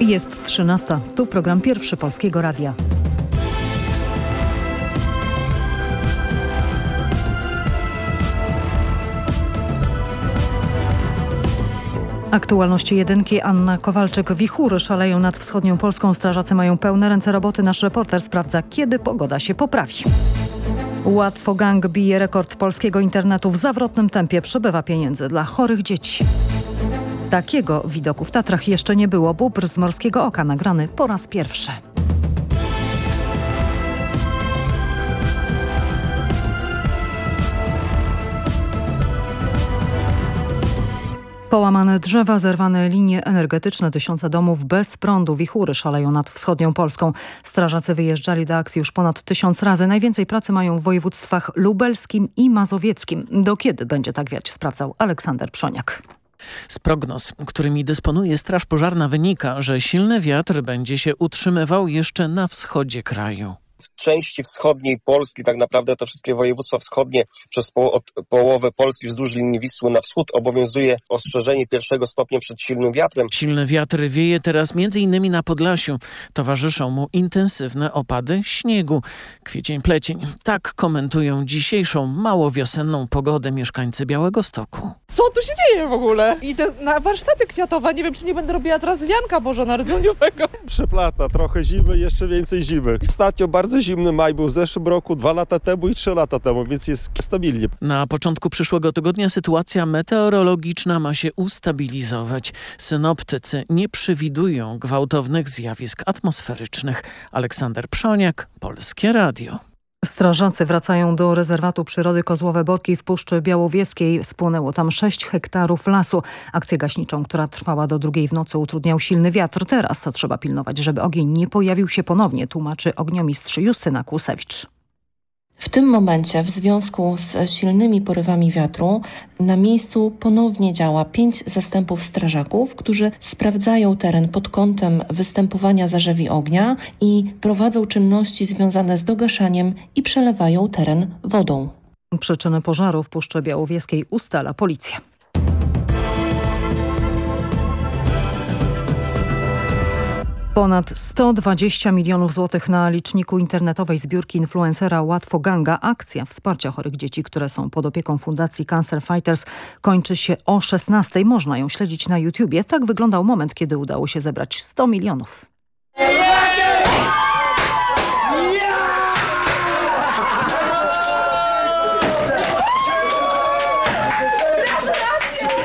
Jest 13. Tu program pierwszy Polskiego Radia. Aktualności jedynki Anna Kowalczyk. Wichury szaleją nad wschodnią Polską. Strażacy mają pełne ręce roboty. Nasz reporter sprawdza, kiedy pogoda się poprawi. Łatwo gang bije rekord polskiego internetu. W zawrotnym tempie przybywa pieniędzy dla chorych dzieci. Takiego widoku w Tatrach jeszcze nie było. Bóbr z Morskiego Oka nagrany po raz pierwszy. Połamane drzewa, zerwane linie energetyczne, tysiące domów bez prądu, wichury szaleją nad wschodnią Polską. Strażacy wyjeżdżali do akcji już ponad tysiąc razy. Najwięcej pracy mają w województwach lubelskim i mazowieckim. Do kiedy będzie tak wiać, sprawdzał Aleksander Przoniak. Z prognoz, którymi dysponuje Straż Pożarna wynika, że silny wiatr będzie się utrzymywał jeszcze na wschodzie kraju części wschodniej Polski, tak naprawdę te wszystkie województwa wschodnie przez po, od połowę Polski wzdłuż linii Wisły na wschód obowiązuje ostrzeżenie pierwszego stopnia przed silnym wiatrem. Silny wiatr wieje teraz między innymi na Podlasiu. Towarzyszą mu intensywne opady śniegu. Kwiecień plecień. Tak komentują dzisiejszą mało wiosenną pogodę mieszkańcy Białego Stoku. Co tu się dzieje w ogóle? Idę na warsztaty kwiatowe. Nie wiem, czy nie będę robiła teraz wianka bożonarodzeniowego. Przeplata. Trochę zimy, jeszcze więcej zimy. Ostatnio bardzo zimny maj był w zeszłym roku, dwa lata temu i trzy lata temu, więc jest stabilnie. Na początku przyszłego tygodnia sytuacja meteorologiczna ma się ustabilizować. Synoptycy nie przewidują gwałtownych zjawisk atmosferycznych. Aleksander Przoniak, Polskie Radio. Strażacy wracają do rezerwatu przyrody Kozłowe Borki w Puszczy Białowieskiej. Spłonęło tam 6 hektarów lasu. Akcję gaśniczą, która trwała do drugiej w nocy utrudniał silny wiatr. Teraz trzeba pilnować, żeby ogień nie pojawił się ponownie, tłumaczy ogniomistrz Justyna Kłusewicz. W tym momencie, w związku z silnymi porywami wiatru, na miejscu ponownie działa pięć zastępów strażaków, którzy sprawdzają teren pod kątem występowania zarzewi ognia i prowadzą czynności związane z dogaszaniem i przelewają teren wodą. Przyczyny pożaru w Puszczy Białowieskiej ustala policja. Ponad 120 milionów złotych na liczniku internetowej zbiórki influencera Łatwo Ganga. Akcja wsparcia chorych dzieci, które są pod opieką Fundacji Cancer Fighters kończy się o 16. Można ją śledzić na YouTubie. Tak wyglądał moment, kiedy udało się zebrać 100 milionów.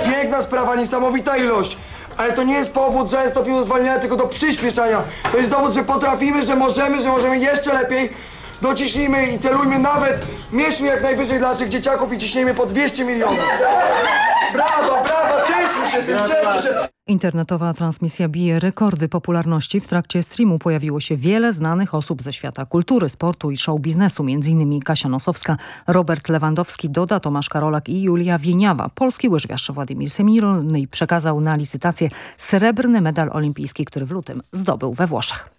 Piękna sprawa, niesamowita ilość ale to nie jest powód, że stopniu zwalniania, tylko do przyspieszania. To jest dowód, że potrafimy, że możemy, że możemy jeszcze lepiej. Dociśnijmy i celujmy nawet, mierzmy jak najwyżej dla naszych dzieciaków i ciśnijmy po 200 milionów. Brawo, brawo, cieszmy się tym, cieszmy się. Internetowa transmisja bije rekordy popularności. W trakcie streamu pojawiło się wiele znanych osób ze świata kultury, sportu i show biznesu, m.in. Kasia Nosowska, Robert Lewandowski, Doda, Tomasz Karolak i Julia Wieniawa. Polski łyżwiarz Władimir Semirny przekazał na licytację srebrny medal olimpijski, który w lutym zdobył we Włoszech.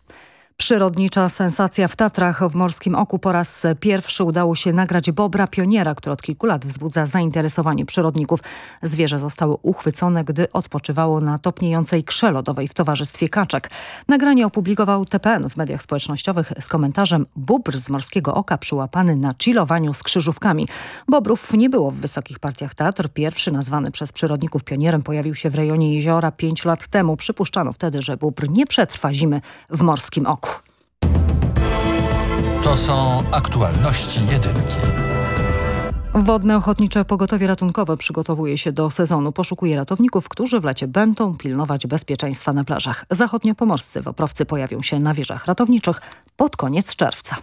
Przyrodnicza sensacja w Tatrach w Morskim Oku po raz pierwszy udało się nagrać bobra pioniera, który od kilku lat wzbudza zainteresowanie przyrodników. Zwierzę zostało uchwycone, gdy odpoczywało na topniejącej krze lodowej w towarzystwie kaczek. Nagranie opublikował TPN w mediach społecznościowych z komentarzem Bóbr z Morskiego Oka przyłapany na chillowaniu z krzyżówkami. Bobrów nie było w wysokich partiach Tatr. Pierwszy nazwany przez przyrodników pionierem pojawił się w rejonie jeziora pięć lat temu. Przypuszczano wtedy, że bóbr nie przetrwa zimy w Morskim Oku. To są aktualności jedynki. Wodne Ochotnicze Pogotowie Ratunkowe przygotowuje się do sezonu. Poszukuje ratowników, którzy w lecie będą pilnować bezpieczeństwa na plażach. Zachodniopomorscy woprowcy pojawią się na wieżach ratowniczych pod koniec czerwca.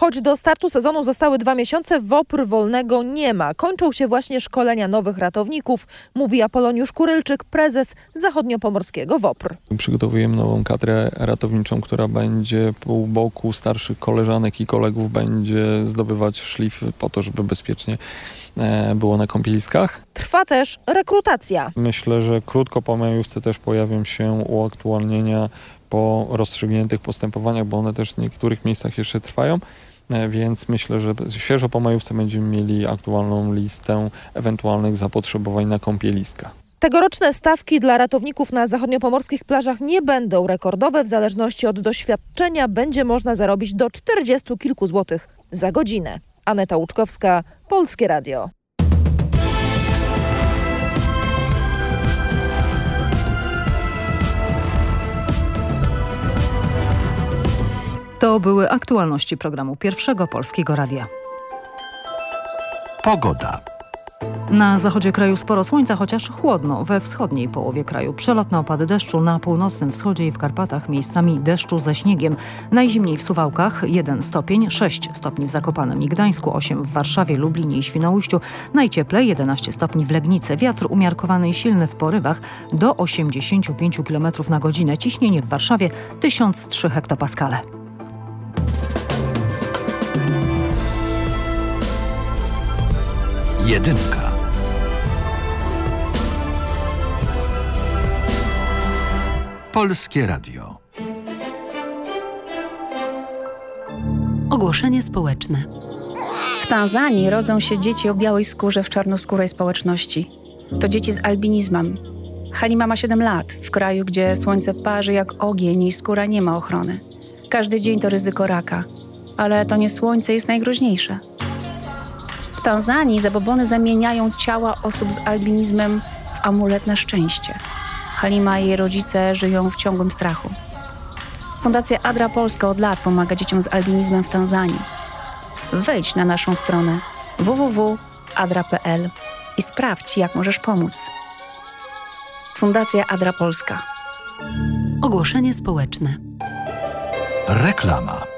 Choć do startu sezonu zostały dwa miesiące, WOPR wolnego nie ma. Kończą się właśnie szkolenia nowych ratowników, mówi Apoloniusz Kurylczyk, prezes zachodniopomorskiego WOPR. Przygotowujemy nową kadrę ratowniczą, która będzie pół boku starszych koleżanek i kolegów będzie zdobywać szlify po to, żeby bezpiecznie e, było na kąpieliskach. Trwa też rekrutacja. Myślę, że krótko po majówce też pojawią się uaktualnienia po rozstrzygniętych postępowaniach, bo one też w niektórych miejscach jeszcze trwają. E, więc myślę, że świeżo po majówce będziemy mieli aktualną listę ewentualnych zapotrzebowań na kąpieliska. Tegoroczne stawki dla ratowników na zachodniopomorskich plażach nie będą rekordowe. W zależności od doświadczenia będzie można zarobić do 40 kilku złotych za godzinę. Aneta Łuczkowska, Polskie Radio. To były aktualności programu Pierwszego Polskiego Radia. Pogoda. Na zachodzie kraju sporo słońca, chociaż chłodno. We wschodniej połowie kraju przelotne opady deszczu, na północnym wschodzie i w Karpatach miejscami deszczu ze śniegiem. Najzimniej w Suwałkach 1 stopień, 6 stopni w Zakopanem i Gdańsku, 8 w Warszawie, Lublinie i Świnoujściu. Najcieplej 11 stopni w Legnicy. Wiatr umiarkowany i silny w porywach do 85 km na godzinę. Ciśnienie w Warszawie 1003 hektopaskale. Jedynka. Polskie Radio. Ogłoszenie społeczne. W Tanzanii rodzą się dzieci o białej skórze w czarnoskórej społeczności. To dzieci z albinizmem. Halima ma 7 lat, w kraju, gdzie słońce parzy jak ogień i skóra nie ma ochrony. Każdy dzień to ryzyko raka, ale to nie słońce jest najgroźniejsze. W Tanzanii zabobony zamieniają ciała osób z albinizmem w amulet na szczęście. Halima i jej rodzice żyją w ciągłym strachu. Fundacja Adra Polska od lat pomaga dzieciom z albinizmem w Tanzanii. Wejdź na naszą stronę www.adra.pl i sprawdź, jak możesz pomóc. Fundacja Adra Polska. Ogłoszenie społeczne. Reklama.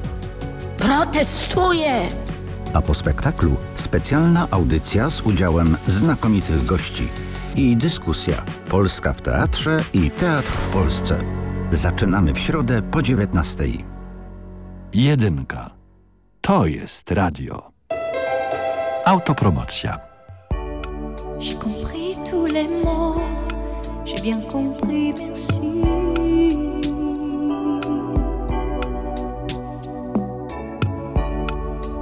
Protestuję! A po spektaklu specjalna audycja z udziałem znakomitych gości. i dyskusja Polska w teatrze i teatr w Polsce. Zaczynamy w środę po 19. Jedynka. To jest radio. Autopromocja. J'ai compris tous les mots, j'ai bien compris,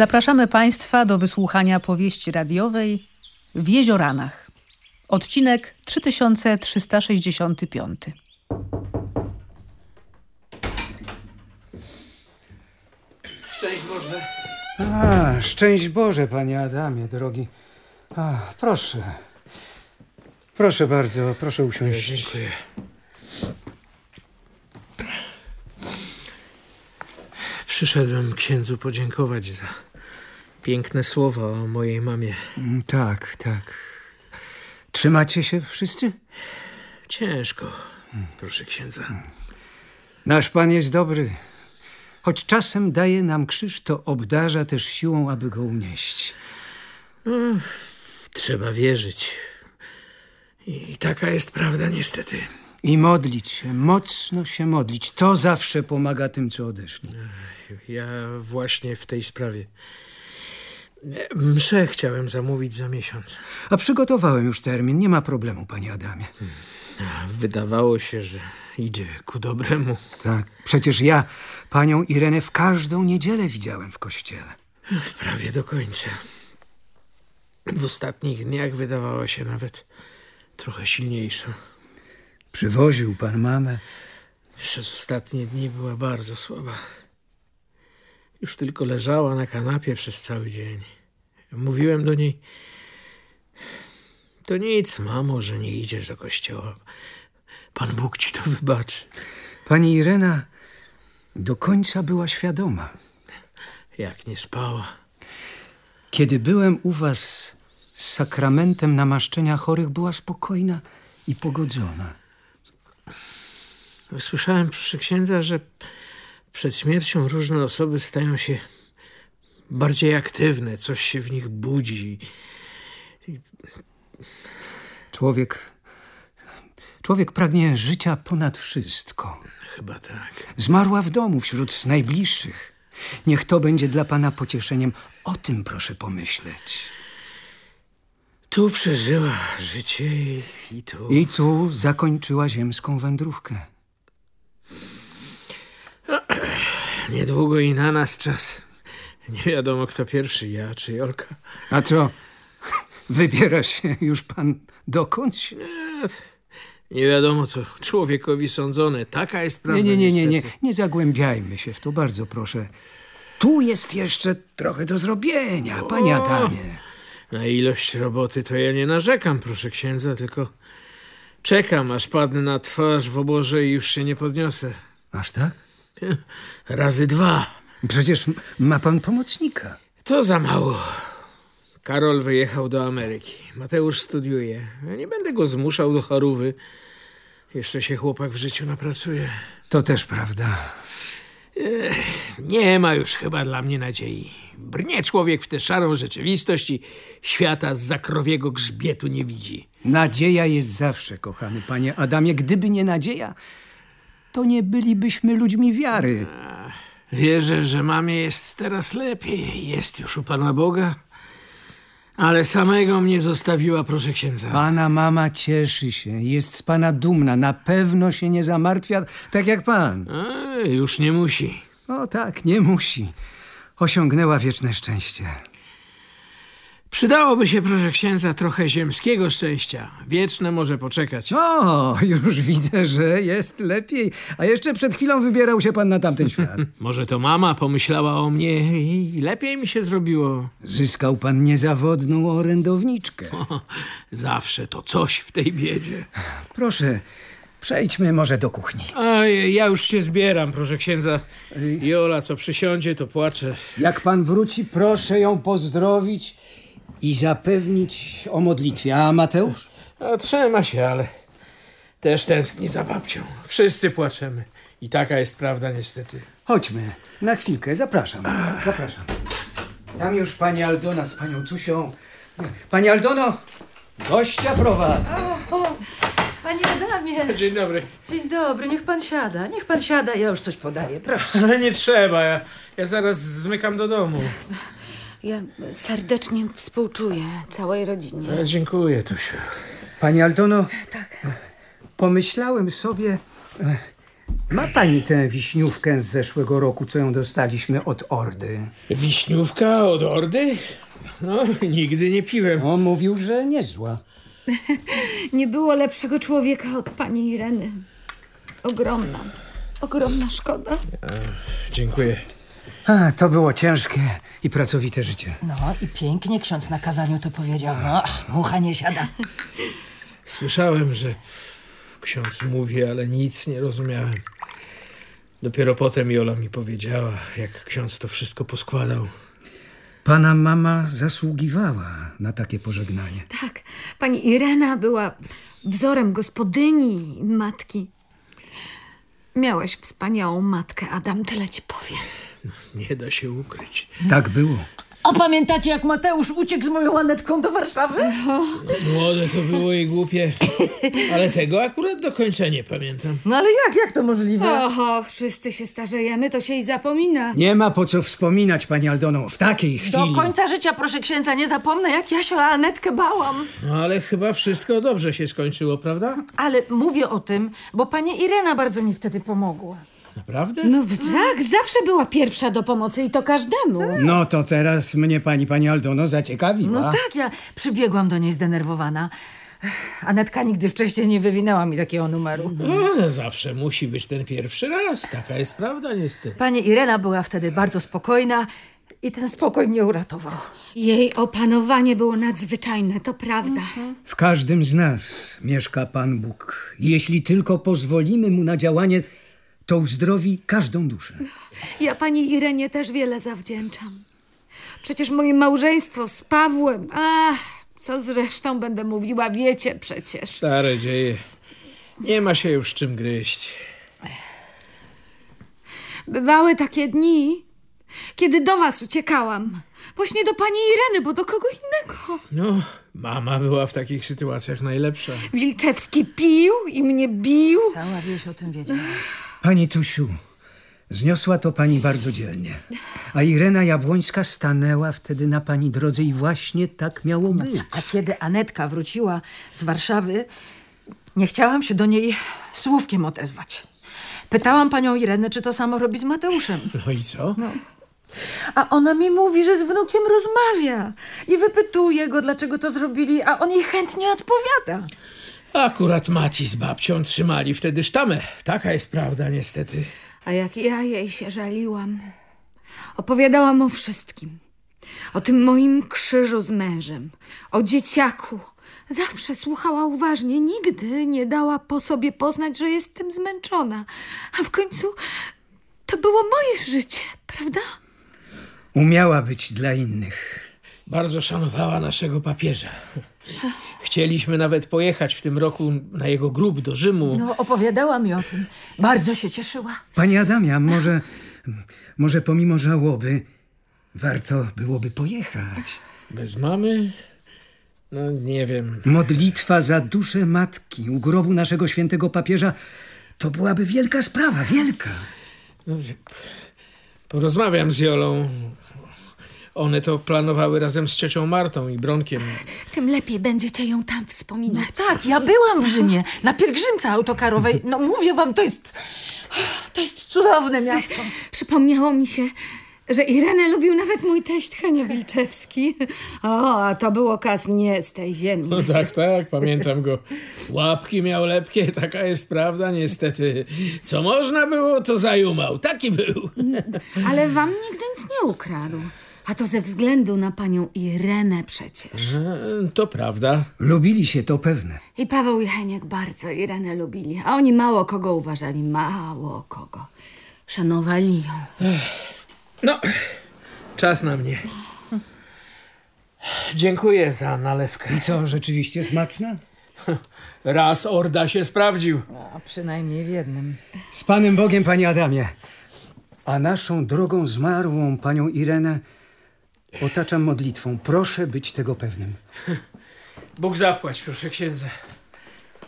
Zapraszamy Państwa do wysłuchania powieści radiowej w Jezioranach. Odcinek 3365. Szczęść Boże. A, szczęść Boże, panie Adamie, drogi. A, proszę. Proszę bardzo, proszę usiąść. Dziękuję. Przyszedłem księdzu podziękować za piękne słowa o mojej mamie. Mm, Tak, tak. Trzymacie się wszyscy? Ciężko, proszę księdza. Nasz Pan jest dobry. Choć czasem daje nam krzyż, to obdarza też siłą, aby go unieść. No, trzeba wierzyć. I taka jest prawda, niestety. I modlić się, mocno się modlić. To zawsze pomaga tym, co odeszli. Ja właśnie w tej sprawie. Mszę chciałem zamówić za miesiąc. A przygotowałem już termin, nie ma problemu, panie Adamie. Wydawało się, że idzie ku dobremu. Tak, przecież ja panią Irenę w każdą niedzielę widziałem w kościele. Prawie do końca. W ostatnich dniach wydawała się nawet trochę silniejsza. Przywoził pan mamę. Przez ostatnie dni była bardzo słaba. Już tylko leżała na kanapie przez cały dzień. Mówiłem do niej: To nic, mamo, że nie idziesz do kościoła. Pan Bóg ci to wybaczy. Pani Irena do końca była świadoma. Jak nie spała. Kiedy byłem u was z sakramentem namaszczenia chorych, była spokojna i pogodzona. Słyszałem proszę księdza, że przed śmiercią różne osoby stają się bardziej aktywne, coś się w nich budzi. Człowiek. Człowiek pragnie życia ponad wszystko. Chyba tak. Zmarła w domu wśród najbliższych. Niech to będzie dla pana pocieszeniem. O tym proszę pomyśleć. Tu przeżyła życie i, i tu. I tu zakończyła ziemską wędrówkę. Niedługo i na nas czas. Nie wiadomo, kto pierwszy, ja czy Jolka. A co? Wybiera się już pan dokądś? Nie, nie wiadomo, co człowiekowi sądzone. Taka jest prawda. Nie, nie, nie, nie, nie. Nie zagłębiajmy się w to, bardzo proszę. Tu jest jeszcze trochę do zrobienia, panie O! Adamie. Na ilość roboty to ja nie narzekam, proszę księdza, tylko czekam, aż padnę na twarz w oborze i już się nie podniosę. Aż tak? Razy dwa. Przecież ma pan pomocnika. To za mało. Karol wyjechał do Ameryki. Mateusz studiuje. Ja nie będę go zmuszał do chorówy. Jeszcze się chłopak w życiu napracuje. To też prawda. Ech, nie ma już chyba dla mnie nadziei. Brnie człowiek w tę szarą rzeczywistość i świata z zakrowiego grzbietu nie widzi. Nadzieja jest zawsze, kochany panie Adamie. Gdyby nie nadzieja, to nie bylibyśmy ludźmi wiary. Wierzę, że mamie jest teraz lepiej. Jest już u Pana Boga. Ale samego mnie zostawiła, proszę księdza. Pana mama cieszy się, jest z pana dumna, na pewno się nie zamartwia, tak jak pan. A, już nie musi. O tak, nie musi. Osiągnęła wieczne szczęście. Przydałoby się, proszę księdza, trochę ziemskiego szczęścia. Wieczne może poczekać. O, już widzę, że jest lepiej. A jeszcze przed chwilą wybierał się pan na tamten świat. Może to mama pomyślała o mnie i lepiej mi się zrobiło. Zyskał pan niezawodną orędowniczkę. O, zawsze to coś w tej biedzie. Proszę, przejdźmy może do kuchni. A ja już się zbieram, proszę księdza. Jola, co przysiądzie, to płacze. Jak pan wróci, proszę ją pozdrowić i zapewnić o modlitwie. A Mateusz? A, trzyma się, ale też tęskni za babcią. Wszyscy płaczemy. I taka jest prawda, niestety. Chodźmy, na chwilkę, zapraszam. Zapraszam. Tam już pani Aldona z panią Tusią. Pani Aldono, gościa prowadzę. O, o, panie Adamie. Dzień dobry. Dzień dobry, niech pan siada. Niech pan siada, ja już coś podaję, proszę. Ale nie trzeba, ja, ja zaraz zmykam do domu. Ja serdecznie współczuję całej rodzinie. Ja dziękuję, Tusiu. Pani Aldono, pomyślałem sobie, e, ma pani tę wiśniówkę z zeszłego roku, co ją dostaliśmy od Ordy? Wiśniówka od Ordy? No, nigdy nie piłem. On mówił, że niezła. Nie było lepszego człowieka od pani Ireny. Ogromna, ogromna szkoda. Dziękuję. A, to było ciężkie i pracowite życie. No i pięknie ksiądz na kazaniu to powiedział. No, mucha nie siada. Słyszałem, że ksiądz mówi, ale nic nie rozumiałem. Dopiero potem Jola mi powiedziała, jak ksiądz to wszystko poskładał. Pana mama zasługiwała na takie pożegnanie. Tak, pani Irena była wzorem gospodyni i matki. Miałeś wspaniałą matkę, Adam, tyle ci powiem. Nie da się ukryć. Tak było. O, pamiętacie, jak Mateusz uciekł z moją Anetką do Warszawy? Młode to było i głupie, ale tego akurat do końca nie pamiętam. No ale jak, jak to możliwe? Oho, wszyscy się starzejemy, to się i zapomina. Nie ma po co wspominać, pani Aldono, w takiej chwili. Do końca życia, proszę księdza, nie zapomnę, jak ja się o Anetkę bałam. No ale chyba wszystko dobrze się skończyło, prawda? Ale mówię o tym, bo pani Irena bardzo mi wtedy pomogła. Naprawdę? No tak, zawsze była pierwsza do pomocy i to każdemu. No to teraz mnie pani, pani Aldono zaciekawiła. No tak, ja przybiegłam do niej zdenerwowana. Anetka nigdy wcześniej nie wywinęła mi takiego numeru. No, zawsze musi być ten pierwszy raz. Taka jest prawda, niestety. Pani Irena była wtedy bardzo spokojna i ten spokój mnie uratował. Jej opanowanie było nadzwyczajne, to prawda. W każdym z nas mieszka Pan Bóg. Jeśli tylko pozwolimy mu na działanie, to uzdrowi każdą duszę. Ja pani Irenie też wiele zawdzięczam. Przecież moje małżeństwo z Pawłem, ach, co zresztą będę mówiła, wiecie przecież. Stare dzieje. Nie ma się już czym gryźć. Bywały takie dni, kiedy do was uciekałam. Właśnie do pani Ireny, bo do kogo innego. No, mama była w takich sytuacjach najlepsza. Wilczewski pił i mnie bił. Cała wieś o tym wiedziała. Pani Tusiu, zniosła to pani bardzo dzielnie. A Irena Jabłońska stanęła wtedy na pani drodze i właśnie tak miało być. A kiedy Anetka wróciła z Warszawy, nie chciałam się do niej słówkiem odezwać. Pytałam panią Irenę, czy to samo robi z Mateuszem. No i co? No. A ona mi mówi, że z wnukiem rozmawia i wypytuje go, dlaczego to zrobili, a on jej chętnie odpowiada. Akurat Mati z babcią trzymali wtedy sztamę. Taka jest prawda, niestety. A jak ja jej się żaliłam. Opowiadałam o wszystkim. O tym moim krzyżu z mężem. O dzieciaku. Zawsze słuchała uważnie. Nigdy nie dała po sobie poznać, że jestem zmęczona. A w końcu to było moje życie, prawda? Umiała być dla innych. Bardzo szanowała naszego papieża. Chcieliśmy nawet pojechać w tym roku na jego grób do Rzymu. No, opowiadała mi o tym. Bardzo się cieszyła. Pani Adamia, może, może pomimo żałoby warto byłoby pojechać. Bez mamy? No nie wiem. Modlitwa za duszę matki u grobu naszego świętego papieża to byłaby wielka sprawa, wielka. No, porozmawiam z Jolą. One to planowały razem z ciocią Martą i Bronkiem. Tym lepiej będziecie ją tam wspominać. No tak, ja byłam w Rzymie na pielgrzymce autokarowej. No mówię wam, to jest, to jest cudowne miasto. Przypomniało mi się, że Irenę lubił nawet mój teść Henia Wilczewski. O, a to był okaz nie z tej ziemi. No tak, tak, pamiętam go. Łapki miał lepkie, taka jest prawda, niestety. Co można było, to zajumał. Taki był. Ale wam nigdy nic nie ukradł. A to ze względu na panią Irenę przecież. To prawda. Lubili się, to pewne. I Paweł i Heniek bardzo Irenę lubili. A oni mało kogo uważali, mało kogo. Szanowali ją. No, czas na mnie. Dziękuję za nalewkę. I co, rzeczywiście smaczna? Raz Orda się sprawdził. A przynajmniej w jednym. Z Panem Bogiem, Panie Adamie. A naszą drogą zmarłą, Panią Irenę, otaczam modlitwą. Proszę być tego pewnym. Bóg zapłać, proszę księdza.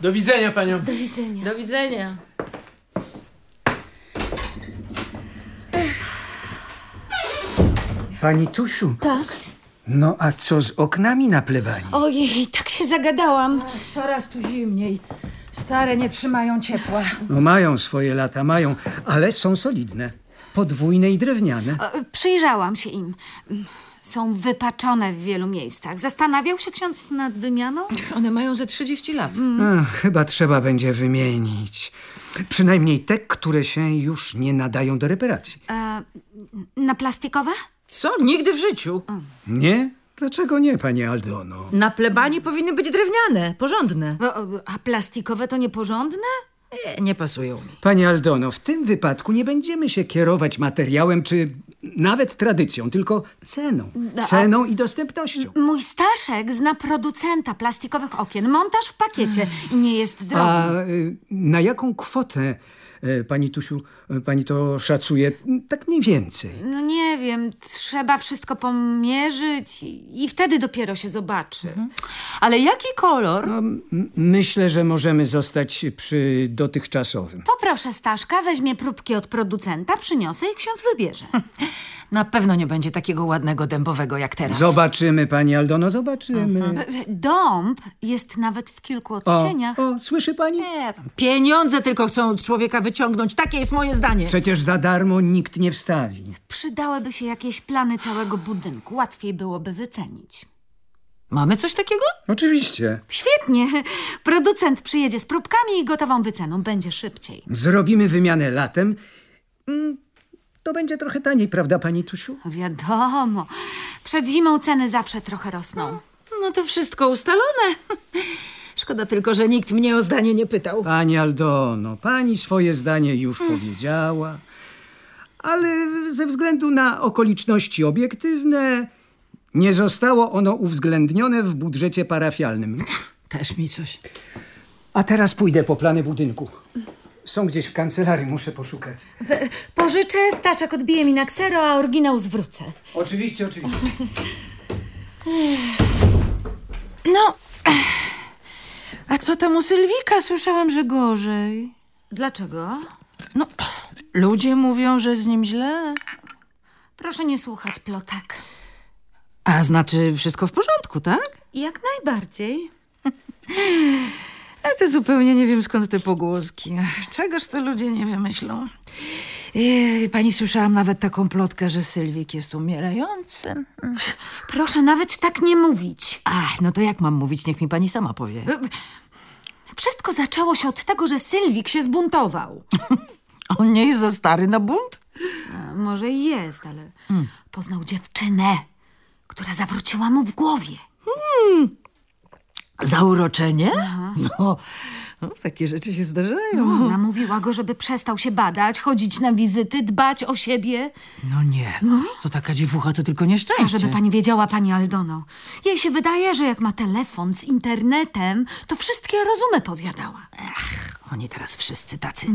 Do widzenia, panią. Do widzenia. Do widzenia. Pani Tusiu. Tak? No a co z oknami na plebanii? Ojej, tak się zagadałam. Ach, coraz tu zimniej. Stare nie trzymają ciepła. No mają swoje lata, mają, ale są solidne. Podwójne i drewniane. O, Przyjrzałam się im. Są wypaczone w wielu miejscach. Zastanawiał się ksiądz nad wymianą? One mają ze 30 lat. Ach, chyba trzeba będzie wymienić. Przynajmniej te, które się już nie nadają do reparacji. E, na plastikowe? Co? Nigdy w życiu. Nie? Dlaczego nie, Pani Aldono? Na plebanii powinny być drewniane, porządne. O, A plastikowe to nieporządne? Nie, nie pasują mi. Pani Aldono, w tym wypadku nie będziemy się kierować materiałem czy nawet tradycją, tylko ceną. A- Ceną i dostępnością. Mój Staszek zna producenta plastikowych okien. Montaż w pakiecie i nie jest drogi. A y, na jaką kwotę, pani Tusiu, y, pani to szacuje? Tak mniej więcej. No nie wiem, trzeba wszystko pomierzyć i, i wtedy dopiero się zobaczy. Ale jaki kolor? No, myślę, że możemy zostać przy dotychczasowym. Poproszę Staszka, weźmie próbki od producenta, przyniosę i ksiądz wybierze. Na pewno nie będzie takiego ładnego dębowego jak teraz. Zobaczymy, pani Aldono, zobaczymy. B- Dąb jest nawet w kilku odcieniach. O, słyszy pani? Nie, tam pieniądze tylko chcą od człowieka wyciągnąć. Takie jest moje zdanie. Przecież za darmo nikt nie wstawi. Przydałyby się jakieś plany całego budynku. Łatwiej byłoby wycenić. Mamy coś takiego? Oczywiście. Świetnie. Producent przyjedzie z próbkami i gotową wyceną. Będzie szybciej. Zrobimy wymianę latem. Mm, To będzie trochę taniej, prawda, pani Tusiu? Wiadomo. Przed zimą ceny zawsze trochę rosną. No to wszystko ustalone. Szkoda tylko, że nikt mnie o zdanie nie pytał. Pani Aldono, pani swoje zdanie już powiedziała, ale ze względu na okoliczności obiektywne nie zostało ono uwzględnione w budżecie parafialnym. Też mi coś. A teraz pójdę po plany budynku. Są gdzieś w kancelarii, muszę poszukać. Pożyczę, Staszek odbije mi na ksero, a oryginał zwrócę. Oczywiście, oczywiście. No, a co tam u Sylwika? Słyszałam, że gorzej. Dlaczego? No, ludzie mówią, że z nim źle. Proszę nie słuchać plotek. A znaczy wszystko w porządku, tak? Jak najbardziej. Ja to zupełnie nie wiem skąd te pogłoski. Czegoż to ludzie nie wymyślą. Pani słyszałam nawet taką plotkę, że Sylwik jest umierający. Proszę nawet tak nie mówić. Ach, no to jak mam mówić? Niech mi pani sama powie. Wszystko zaczęło się od tego, że Sylwik się zbuntował. On nie jest za stary na bunt? A, może i jest, ale poznał dziewczynę, która zawróciła mu w głowie. Hmm. Zauroczenie? No, no, takie rzeczy się zdarzają. No, namówiła go, żeby przestał się badać, chodzić na wizyty, dbać o siebie. No nie, to taka dziewucha to tylko nieszczęście. A żeby pani wiedziała, pani Aldono, jej się wydaje, że jak ma telefon z internetem, to wszystkie rozumy pozjadała. Oni teraz wszyscy tacy.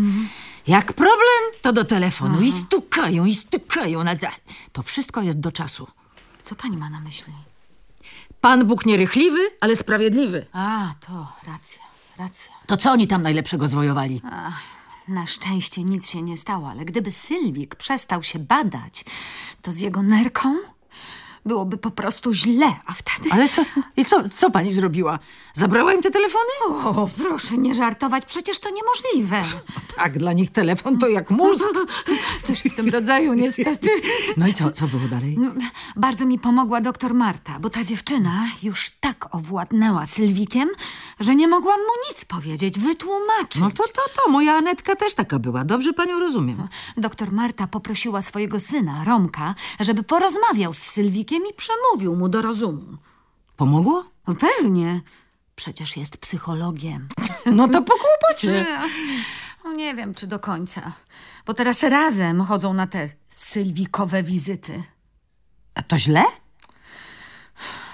Jak problem, to do telefonu i stukają, i stukają. Na... To wszystko jest do czasu. Co pani ma na myśli? Pan Bóg nierychliwy, ale sprawiedliwy. A, to racja, racja. To co oni tam najlepszego zwojowali? Ach, na szczęście nic się nie stało, ale gdyby Sylwik przestał się badać, to z jego nerką byłoby po prostu źle, a wtedy... Ale co, i co, co pani zrobiła? Zabrała im te telefony? O, proszę nie żartować, przecież to niemożliwe. Tak, dla nich telefon to jak mózg. Coś w tym rodzaju, niestety. No i co, co było dalej? No, Bardzo mi pomogła doktor Marta, bo ta dziewczyna już tak owładnęła Sylwikiem, że nie mogłam mu nic powiedzieć, wytłumaczyć. No to, to, to, moja Anetka też taka była. Dobrze panią rozumiem. Doktor Marta poprosiła swojego syna, Romka, żeby porozmawiał z Sylwikiem i przemówił mu do rozumu. Pomogło? No pewnie. Przecież jest psychologiem. No to po kłopocie. No nie wiem, czy do końca. Bo teraz razem chodzą na te sylwikowe wizyty. A to źle?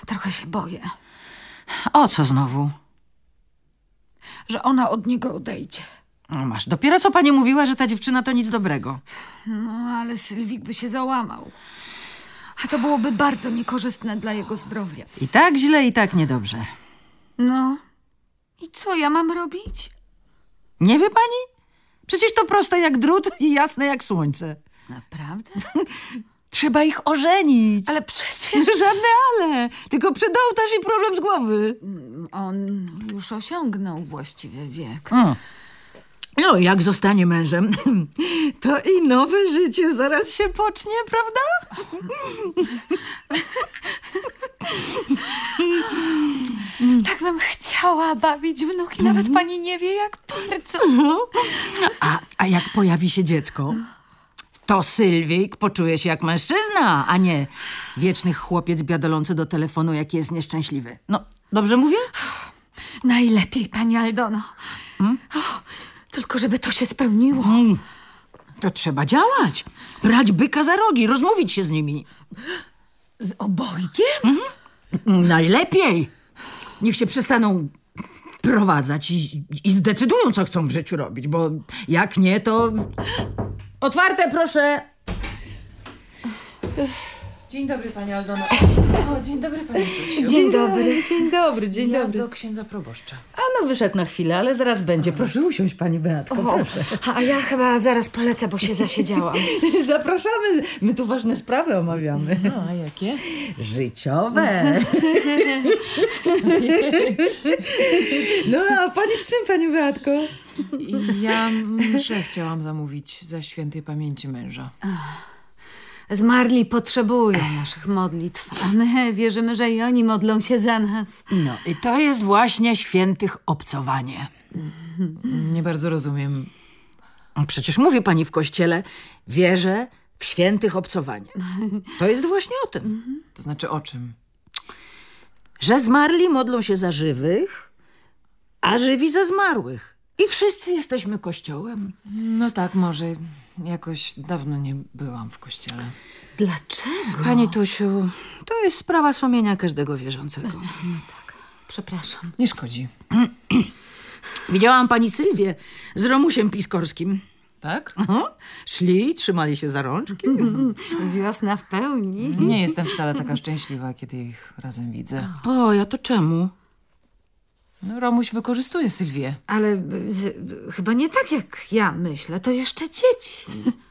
Trochę się boję, O co znowu? że ona od niego odejdzie. No masz, dopiero co pani mówiła, że ta dziewczyna to nic dobrego. No, ale Sylwik by się załamał. A to byłoby bardzo niekorzystne dla jego zdrowia. I tak źle, i tak niedobrze. No. I co ja mam robić? Nie wie pani? Przecież to proste jak drut i jasne jak słońce. Naprawdę? Trzeba ich ożenić. Ale przecież... Żadne ale. Tylko przed ołtarz i problem z głowy. On już osiągnął właściwy wiek. Mm. No, jak zostanie mężem, to i nowe życie zaraz się pocznie, prawda? Tak bym chciała bawić wnuki, nawet pani nie wie jak bardzo. No. A, a jak pojawi się dziecko, to Sylwik poczuje się jak mężczyzna, a nie wieczny chłopiec biadolący do telefonu, jaki jest nieszczęśliwy. No, dobrze mówię? Najlepiej, pani Aldono. O, Tylko żeby to się spełniło. Mm. To trzeba działać. Brać byka za rogi, rozmówić się z nimi. Z obojgiem? Mhm. Najlepiej. Niech się przestaną prowadzać i, i zdecydują, co chcą w życiu robić, bo jak nie, to... Otwarte, proszę. Dzień dobry, pani Aldono. O, dzień dobry, pani Tusiu. Dzień dobry. Dzień dobry, dzień ja dobry. do księdza proboszcza. A no, wyszedł na chwilę, ale zaraz będzie. Proszę usiąść, pani Beatko, O, proszę. a ja chyba zaraz polecę, bo się zasiedziałam. Zapraszamy. My tu ważne sprawy omawiamy. No, a jakie? Życiowe. No, a pani z czym, pani Beatko? Ja mszę chciałam zamówić za świętej pamięci męża. Zmarli potrzebują naszych modlitw, a my wierzymy, że i oni modlą się za nas. No i to jest właśnie świętych obcowanie. Nie bardzo rozumiem. Przecież mówi pani w kościele, wierzę w świętych obcowanie. To jest właśnie o tym. To znaczy o czym? Że zmarli modlą się za żywych, a żywi za zmarłych. I wszyscy jesteśmy kościołem. No tak, może jakoś dawno nie byłam w kościele. Dlaczego? Pani Tusiu, to jest sprawa sumienia każdego wierzącego. No tak, przepraszam. Nie szkodzi. Widziałam pani Sylwię z Romusiem Piskorskim. Tak? Aha. Szli, trzymali się za rączki. Wiosna w pełni. Nie jestem wcale taka szczęśliwa, kiedy ich razem widzę. O, ja to czemu? No, Romuś wykorzystuje Sylwię. Ale chyba nie tak jak ja myślę, to jeszcze dzieci.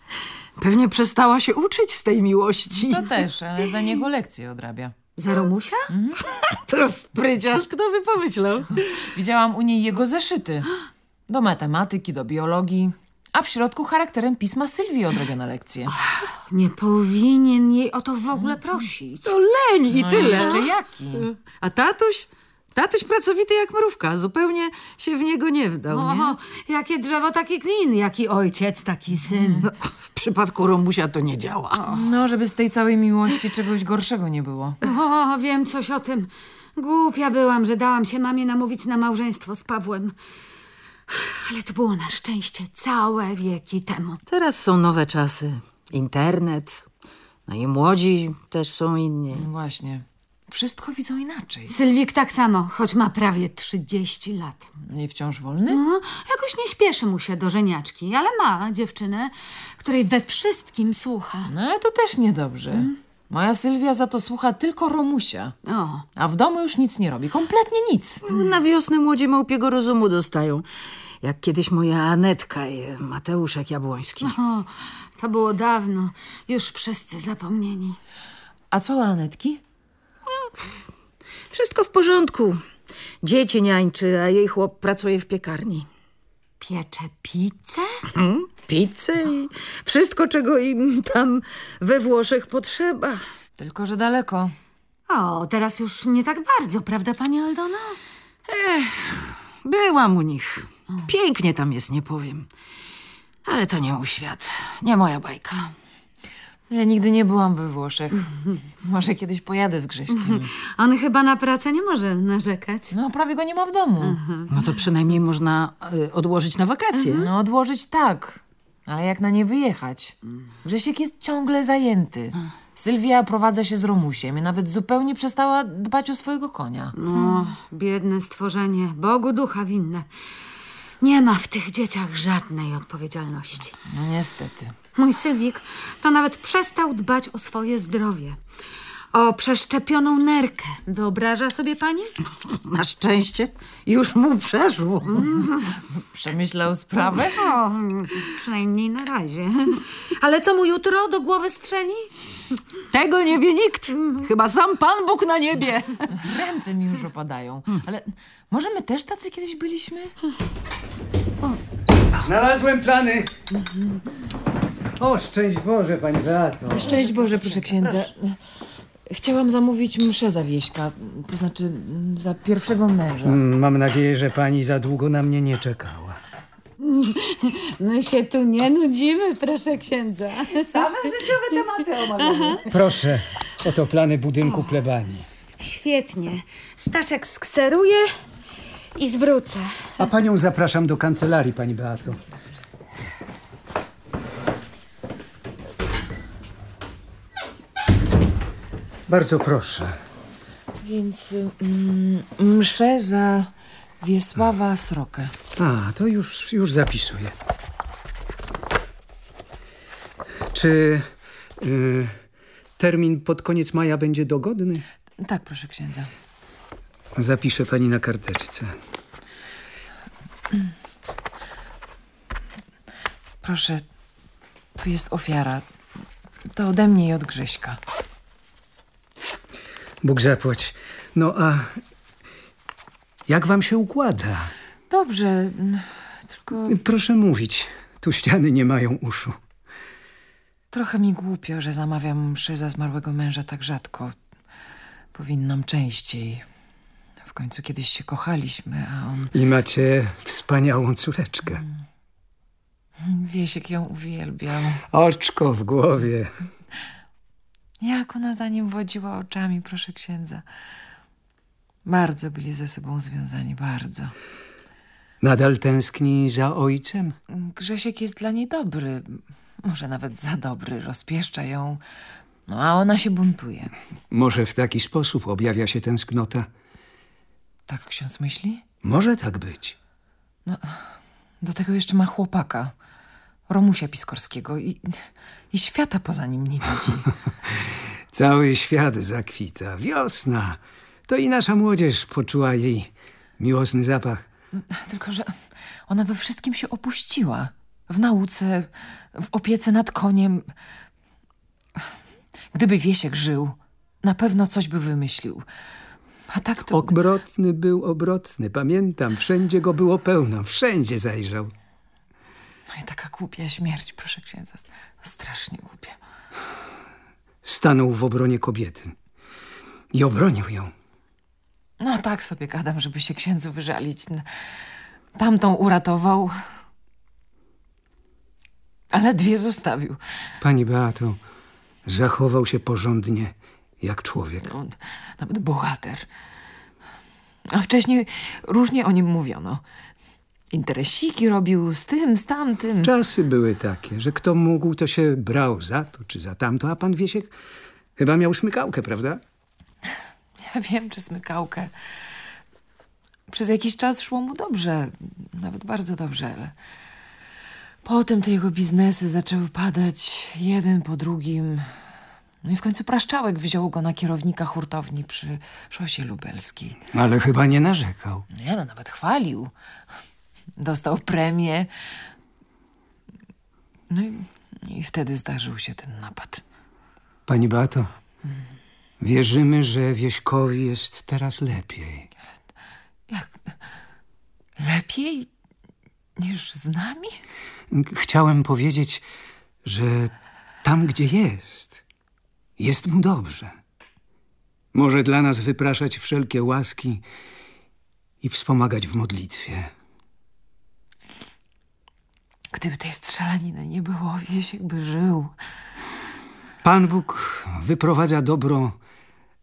Pewnie przestała się uczyć z tej miłości. To też, ale za niego lekcje odrabia. Za Romusia? To spryciarz, kto by pomyślał? Widziałam u niej jego zeszyty. Do matematyki, do biologii. A w środku charakterem pisma Sylwii odrabiane lekcje. Nie powinien jej o to w ogóle prosić. To leń i No i tyle. jeszcze jaki? A tatuś? Tatuś pracowity jak mrówka. Zupełnie się w niego nie wdał, nie? O, jakie drzewo, taki klin, jaki ojciec, taki syn. No, w przypadku Romusia to nie działa. No, żeby z tej całej miłości czegoś gorszego nie było. O, wiem coś o tym. Głupia byłam, że dałam się mamie namówić na małżeństwo z Pawłem. Ale to było na szczęście całe wieki temu. Teraz są nowe czasy. Internet. No i młodzi też są inni. No właśnie. Wszystko widzą inaczej. Sylwik tak samo, choć ma prawie 30 lat. I wciąż wolny? No, jakoś nie śpieszy mu się do żeniaczki, ale ma dziewczynę, której we wszystkim słucha. No, ale to też niedobrze. Moja Sylwia za to słucha tylko Romusia. O, A w domu już nic nie robi. Kompletnie nic. Na wiosnę młodzi małpiego rozumu dostają. Jak kiedyś moja Anetka i Mateuszek Jabłoński. o, to było dawno, już wszyscy zapomnieni. A co Anetki? Wszystko w porządku. Dzieci niańczy, a jej chłop pracuje w piekarni. Piecze pizzę? Hmm? Pizzę i wszystko, czego im tam we Włoszech potrzeba. Tylko, że daleko. O, teraz już nie tak bardzo, prawda, pani Aldona? Byłam u nich. Pięknie tam jest, nie powiem. Ale to nie mój świat, nie moja bajka. Ja nigdy nie byłam we Włoszech. Może kiedyś pojadę z Grześkiem. On chyba na pracę nie może narzekać. No, prawie go nie ma w domu. No to przynajmniej można y, odłożyć na wakacje. No, odłożyć tak. Ale jak na nie wyjechać? Grzesiek jest ciągle zajęty. Sylwia prowadza się z Romusiem i nawet zupełnie przestała dbać o swojego konia. No, biedne stworzenie, Bogu ducha winne. Nie ma w tych dzieciach żadnej odpowiedzialności. No niestety. Mój Sylwik to nawet przestał dbać o swoje zdrowie. O przeszczepioną nerkę. Wyobraża sobie pani? Na szczęście już mu przeszło. Przemyślał sprawę? O, przynajmniej na razie. Ale co mu jutro do głowy strzeli? Tego nie wie nikt. Chyba sam Pan Bóg na niebie. Ręce mi już opadają. Ale może my też tacy kiedyś byliśmy? Znalazłem plany. O, szczęść Boże, pani Beato. Szczęść Boże, proszę księdza. Chciałam zamówić mszę za wieśka, to znaczy za pierwszego męża. Mm, Mam nadzieję, że pani za długo na mnie nie czekała. My się tu nie nudzimy, proszę księdza. Same życiowe tematy omawiamy. Proszę, oto plany budynku plebanii. Świetnie. Staszek skseruje i zwrócę. A panią zapraszam do kancelarii, pani Beato. Bardzo proszę. Więc mm, mszę za Wiesława Srokę. A, to już, już zapisuję. Czy y, termin pod koniec maja będzie dogodny? Tak, proszę księdza. Zapiszę pani na karteczce. Proszę, tu jest ofiara. To ode mnie i od Grześka. Bóg zapłać. No a jak wam się układa? Dobrze, mm, tylko Proszę mówić. Tu ściany nie mają uszu. trochę mi głupio, że zamawiam mszę za zmarłego męża tak rzadko. Powinnam częściej. W końcu kiedyś się kochaliśmy, a on... I macie wspaniałą córeczkę. Wiesiek ją uwielbiał. Oczko w głowie. Jak ona za nim wodziła oczami, proszę księdza. Bardzo byli ze sobą związani, bardzo. Nadal tęskni za ojcem? Grzesiek jest dla niej dobry, może nawet za dobry, rozpieszcza ją, no a ona się buntuje. Może w taki sposób objawia się tęsknota? Tak ksiądz myśli? Może tak być. No, do tego jeszcze ma chłopaka, Romusia Piskorskiego i, i świata poza nim nie widzi. Cały świat zakwita. Wiosna. To i nasza młodzież poczuła jej miłosny zapach. No, tylko, że ona we wszystkim się opuściła. W nauce, w opiece nad koniem. Gdyby Wiesiek żył, na pewno coś by wymyślił. A tak to... Obrotny był obrotny. Pamiętam, wszędzie go było pełno. Wszędzie zajrzał. No i taka głupia śmierć, proszę księdza. No, strasznie głupia. Stanął w obronie kobiety. I obronił ją. No tak sobie gadam, żeby się księdzu wyżalić. Tamtą uratował, ale dwie zostawił. Pani Beato, zachował się porządnie, jak człowiek. No, nawet bohater. A wcześniej różnie o nim mówiono. Interesiki robił z tym, z tamtym. Czasy były takie, że kto mógł, to się brał za to czy za tamto, a pan Wiesiek chyba miał smykałkę, prawda? Ja wiem, czy smykałkę. Przez jakiś czas szło mu dobrze, nawet bardzo dobrze, ale potem te jego biznesy zaczęły padać jeden po drugim. No i w końcu Praszczałek wziął go na kierownika hurtowni przy szosie lubelskiej. Ale chyba nie narzekał. Nie no, nawet chwalił. Dostał premię. No i, i wtedy zdarzył się ten napad. Pani Beato, wierzymy, że Wieśkowi jest teraz lepiej. Jak? Lepiej niż z nami? Chciałem powiedzieć, że tam, gdzie jest, jest mu dobrze. Może dla nas wypraszać wszelkie łaski i wspomagać w modlitwie. Gdyby tej strzelaniny nie było, Wiesiek by żył. Pan Bóg wyprowadza dobro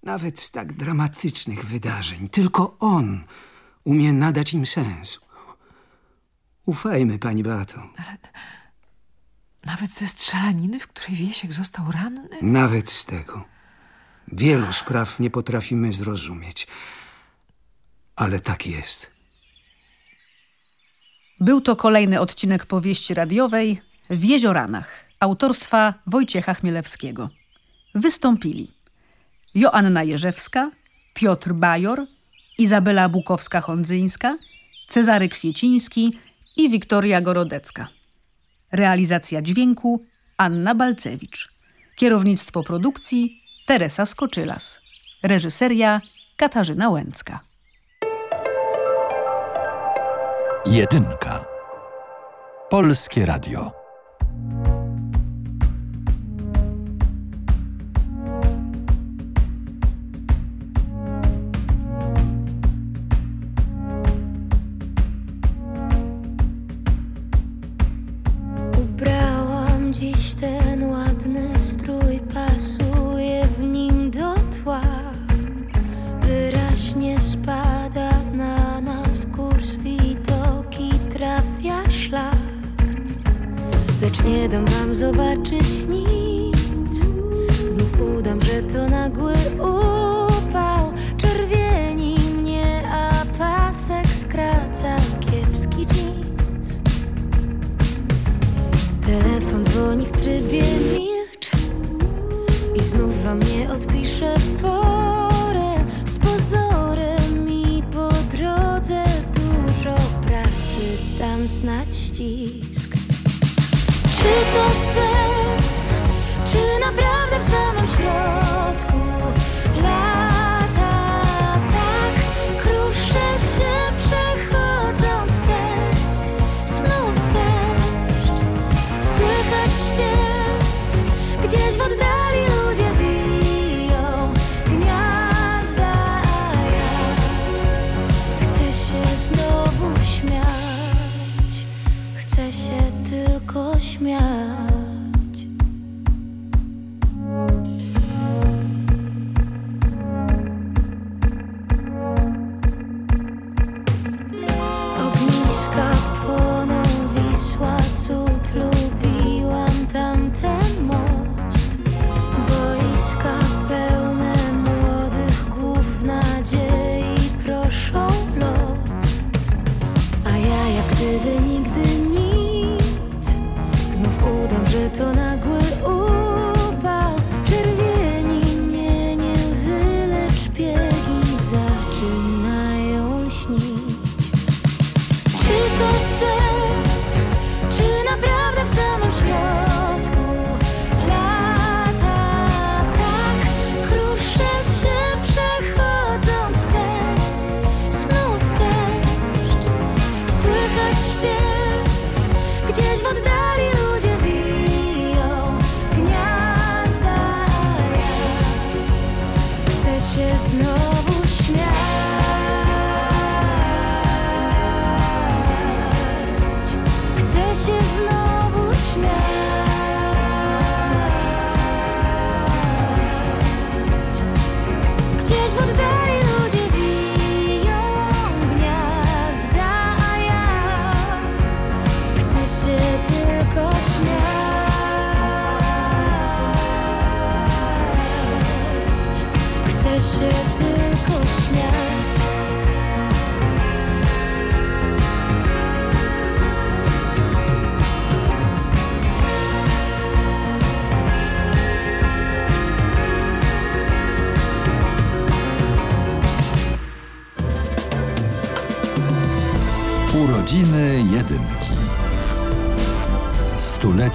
nawet z tak dramatycznych wydarzeń. Tylko On umie nadać im sens. Ufajmy, pani Beato. Nawet ze strzelaniny, w której Wiesiek został ranny? Nawet z tego. Wielu spraw nie potrafimy zrozumieć. Ale tak jest. Był to kolejny odcinek powieści radiowej W Jezioranach autorstwa Wojciecha Chmielewskiego. Wystąpili Joanna Jerzewska, Piotr Bajor, Izabela Bukowska-Hondzyńska, Cezary Kwieciński i Wiktoria Gorodecka. Realizacja dźwięku Anna Balcewicz. Kierownictwo produkcji Teresa Skoczylas. Reżyseria Katarzyna Łęcka. Jedynka. Polskie Radio. Ubrałam dziś ten ładny strój,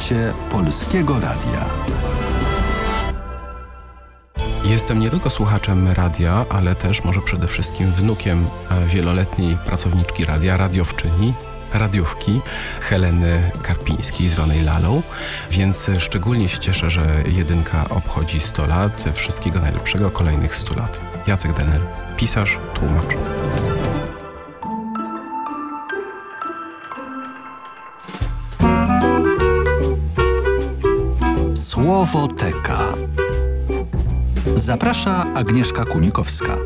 Stulecie Polskiego Radia. Jestem nie tylko słuchaczem radia, ale też może przede wszystkim wnukiem e, wieloletniej pracowniczki radia, radiowczyni, radiówki Heleny Karpińskiej, zwanej Lalą, więc szczególnie się cieszę, że jedynka obchodzi 100 lat. Wszystkiego najlepszego, kolejnych 100 lat. Jacek Denel, pisarz, tłumacz. Słowoteka. Zaprasza Agnieszka Kunikowska.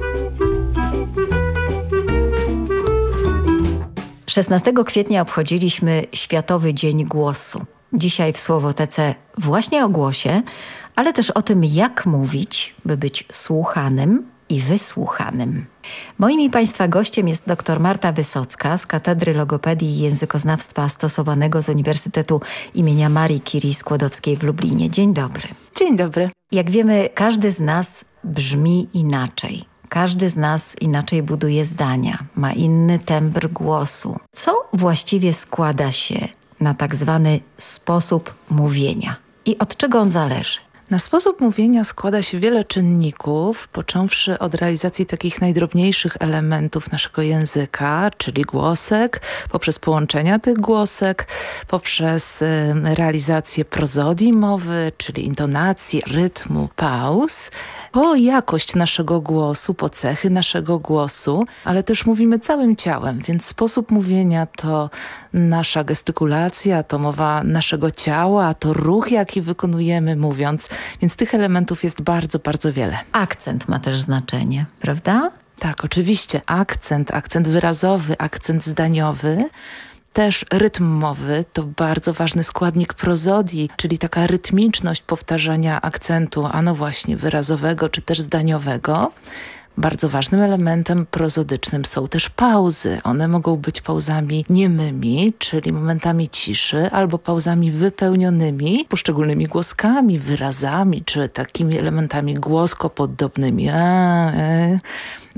16 kwietnia obchodziliśmy Światowy Dzień Głosu. Dzisiaj w Słowotece właśnie o głosie, ale też o tym, jak mówić, by być słuchanym i wysłuchanym. Moim i Państwa gościem jest dr Marta Wysocka z Katedry Logopedii i Językoznawstwa Stosowanego z Uniwersytetu imienia Marii Curie Skłodowskiej w Lublinie. Dzień dobry. Dzień dobry. Jak wiemy, każdy z nas brzmi inaczej. Każdy z nas inaczej buduje zdania, ma inny tembr głosu. Co właściwie składa się na tak zwany sposób mówienia i od czego on zależy? Na sposób mówienia składa się wiele czynników, począwszy od realizacji takich najdrobniejszych elementów naszego języka, czyli głosek, poprzez połączenia tych głosek, poprzez realizację prozodii mowy, czyli intonacji, rytmu, pauz, po jakość naszego głosu, po cechy naszego głosu, ale też mówimy całym ciałem, więc sposób mówienia to nasza gestykulacja, to mowa naszego ciała, to ruch, jaki wykonujemy mówiąc, więc tych elementów jest bardzo, bardzo wiele. Akcent ma też znaczenie, prawda? Tak, oczywiście. Akcent, akcent wyrazowy, akcent zdaniowy. Też rytm mowy to bardzo ważny składnik prozodii, czyli taka rytmiczność powtarzania akcentu, a no właśnie wyrazowego czy też zdaniowego. Bardzo ważnym elementem prozodycznym są też pauzy. One mogą być pauzami niemymi, czyli momentami ciszy, albo pauzami wypełnionymi poszczególnymi głoskami, wyrazami, czy takimi elementami głoskopodobnymi. A, e,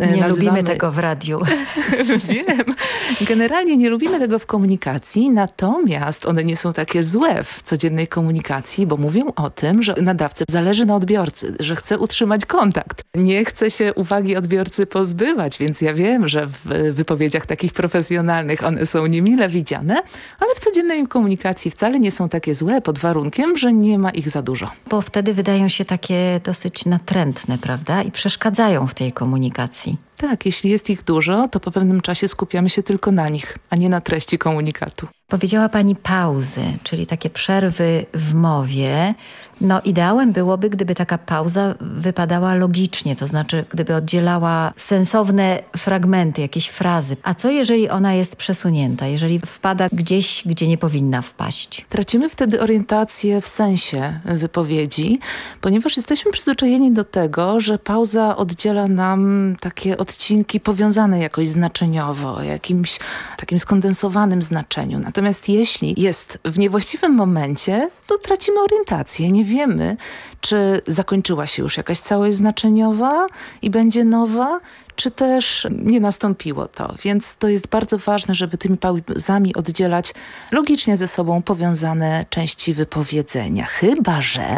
nie nazywamy... lubimy tego w radiu. Wiem. Generalnie nie lubimy tego w komunikacji, natomiast one nie są takie złe w codziennej komunikacji, bo mówią o tym, że nadawcy zależy na odbiorcy, że chce utrzymać kontakt. Nie chce się uwagi odbiorcy pozbywać, więc ja wiem, że w wypowiedziach takich profesjonalnych one są niemile widziane, ale w codziennej komunikacji wcale nie są takie złe pod warunkiem, że nie ma ich za dużo. Bo wtedy wydają się takie dosyć natrętne, prawda? I przeszkadzają w tej komunikacji. 情。Tak, jeśli jest ich dużo, to po pewnym czasie skupiamy się tylko na nich, a nie na treści komunikatu. Powiedziała Pani pauzy, czyli takie przerwy w mowie. No ideałem byłoby, gdyby taka pauza wypadała logicznie, to znaczy gdyby oddzielała sensowne fragmenty, jakieś frazy. A co jeżeli ona jest przesunięta, jeżeli wpada gdzieś, gdzie nie powinna wpaść? Tracimy wtedy orientację w sensie wypowiedzi, ponieważ jesteśmy przyzwyczajeni do tego, że pauza oddziela nam takie odcinki powiązane jakoś znaczeniowo, jakimś takim skondensowanym znaczeniu. Natomiast jeśli jest w niewłaściwym momencie, to tracimy orientację. Nie wiemy, czy zakończyła się już jakaś całość znaczeniowa i będzie nowa, czy też nie nastąpiło to. Więc to jest bardzo ważne, żeby tymi pauzami oddzielać logicznie ze sobą powiązane części wypowiedzenia. Chyba, że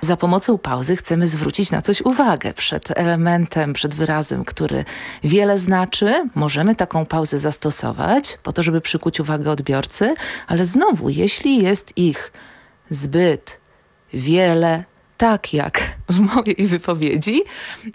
za pomocą pauzy chcemy zwrócić na coś uwagę przed elementem, przed wyrazem, który wiele znaczy. Możemy taką pauzę zastosować po to, żeby przykuć uwagę odbiorcy, ale znowu, jeśli jest ich zbyt wiele, tak jak w mojej wypowiedzi,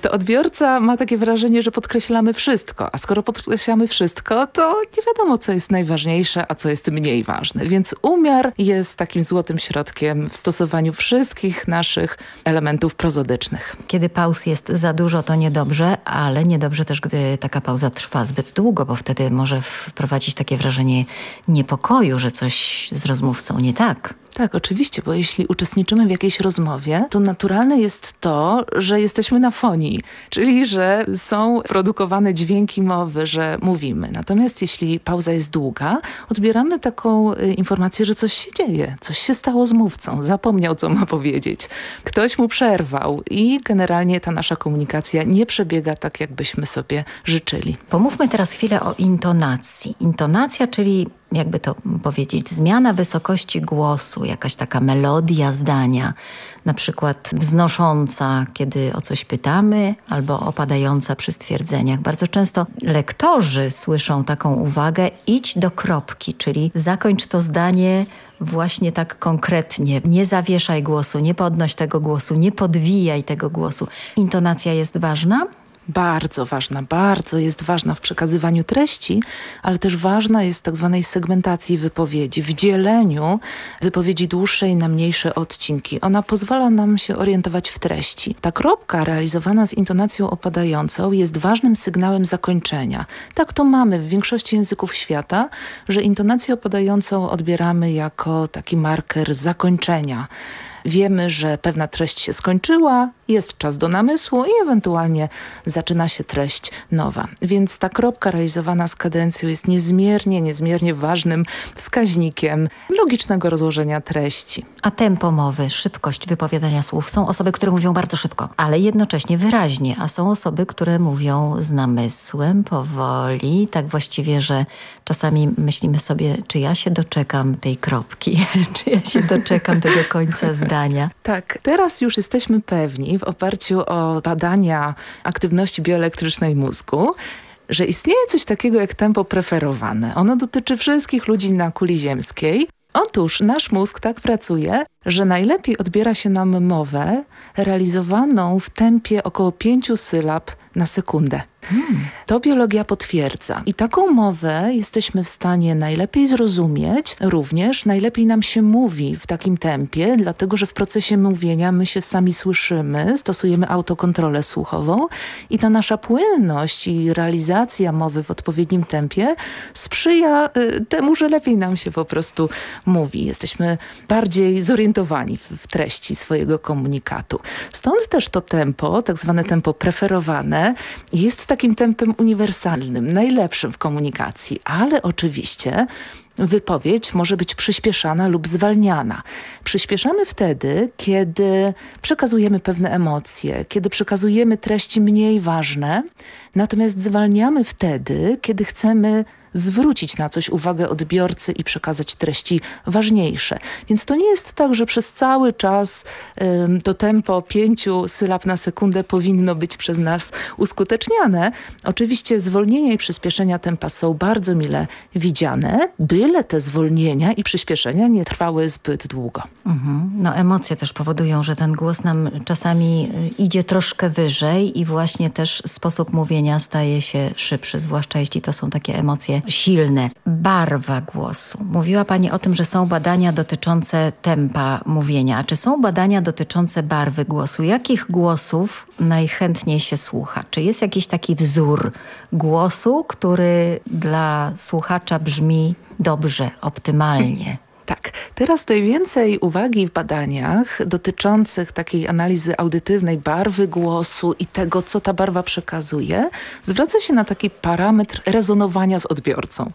to odbiorca ma takie wrażenie, że podkreślamy wszystko. A skoro podkreślamy wszystko, to nie wiadomo, co jest najważniejsze, a co jest mniej ważne. Więc umiar jest takim złotym środkiem w stosowaniu wszystkich naszych elementów prozodycznych. Kiedy pauz jest za dużo, to niedobrze, ale niedobrze też, gdy taka pauza trwa zbyt długo, bo wtedy może wprowadzić takie wrażenie niepokoju, że coś z rozmówcą nie tak. Tak, oczywiście, bo jeśli uczestniczymy w jakiejś rozmowie, to naturalne jest to, że jesteśmy na fonii, czyli że są produkowane dźwięki mowy, że mówimy. Natomiast jeśli pauza jest długa, odbieramy taką y, informację, że coś się dzieje, coś się stało z mówcą, zapomniał, co ma powiedzieć. Ktoś mu przerwał i generalnie ta nasza komunikacja nie przebiega tak, jakbyśmy sobie życzyli. Pomówmy teraz chwilę o intonacji. Intonacja, czyli jakby to powiedzieć, zmiana wysokości głosu, jakaś taka melodia zdania, na przykład wznosząca, kiedy o coś pytamy, albo opadająca przy stwierdzeniach. Bardzo często lektorzy słyszą taką uwagę, idź do kropki, czyli zakończ to zdanie właśnie tak konkretnie. Nie zawieszaj głosu, nie podnoś tego głosu, nie podwijaj tego głosu. Intonacja jest ważna? Bardzo ważna, bardzo jest ważna w przekazywaniu treści, ale też ważna jest w tak zwanej segmentacji wypowiedzi, w dzieleniu wypowiedzi dłuższej na mniejsze odcinki. Ona pozwala nam się orientować w treści. Ta kropka realizowana z intonacją opadającą jest ważnym sygnałem zakończenia. Tak to mamy w większości języków świata, że intonację opadającą odbieramy jako taki marker zakończenia wiemy, że pewna treść się skończyła, jest czas do namysłu i ewentualnie zaczyna się treść nowa. Więc ta kropka realizowana z kadencją jest niezmiernie, niezmiernie ważnym wskaźnikiem logicznego rozłożenia treści. A tempo mowy, szybkość wypowiadania słów. Są osoby, które mówią bardzo szybko, ale jednocześnie wyraźnie, a są osoby, które mówią z namysłem, powoli, tak właściwie, że czasami myślimy sobie, czy ja się doczekam tej kropki, czy ja się doczekam tego końca zdania. Tak, teraz już jesteśmy pewni w oparciu o badania aktywności bioelektrycznej mózgu, że istnieje coś takiego jak tempo preferowane. Ono dotyczy wszystkich ludzi na kuli ziemskiej. Otóż nasz mózg tak pracuje, że najlepiej odbiera się nam mowę realizowaną w tempie około pięciu sylab na sekundę. To biologia potwierdza. I taką mowę jesteśmy w stanie najlepiej zrozumieć, również najlepiej nam się mówi w takim tempie, dlatego że w procesie mówienia my się sami słyszymy, stosujemy autokontrolę słuchową i ta nasza płynność i realizacja mowy w odpowiednim tempie sprzyja y, temu, że lepiej nam się po prostu mówi. Jesteśmy bardziej zorientowani w treści swojego komunikatu. Stąd też to tempo, tak zwane tempo preferowane, jest takim tempem uniwersalnym, najlepszym w komunikacji, ale oczywiście wypowiedź może być przyspieszana lub zwalniana. Przyspieszamy wtedy, kiedy przekazujemy pewne emocje, kiedy przekazujemy treści mniej ważne, natomiast zwalniamy wtedy, kiedy chcemy zwrócić na coś uwagę odbiorcy i przekazać treści ważniejsze. Więc to nie jest tak, że przez cały czas ym, to tempo pięciu sylab na sekundę powinno być przez nas uskuteczniane. Oczywiście zwolnienia i przyspieszenia tempa są bardzo mile widziane, byle te zwolnienia i przyspieszenia nie trwały zbyt długo. Mhm. No emocje też powodują, że ten głos nam czasami y, idzie troszkę wyżej i właśnie też sposób mówienia staje się szybszy, zwłaszcza jeśli to są takie emocje silne. Barwa głosu. Mówiła Pani o tym, że są badania dotyczące tempa mówienia. Czy są badania dotyczące barwy głosu? Jakich głosów najchętniej się słucha? Czy jest jakiś taki wzór głosu, który dla słuchacza brzmi dobrze, optymalnie? Tak. Teraz najwięcej uwagi w badaniach dotyczących takiej analizy audytywnej barwy głosu i tego, co ta barwa przekazuje, zwraca się na taki parametr rezonowania z odbiorcą.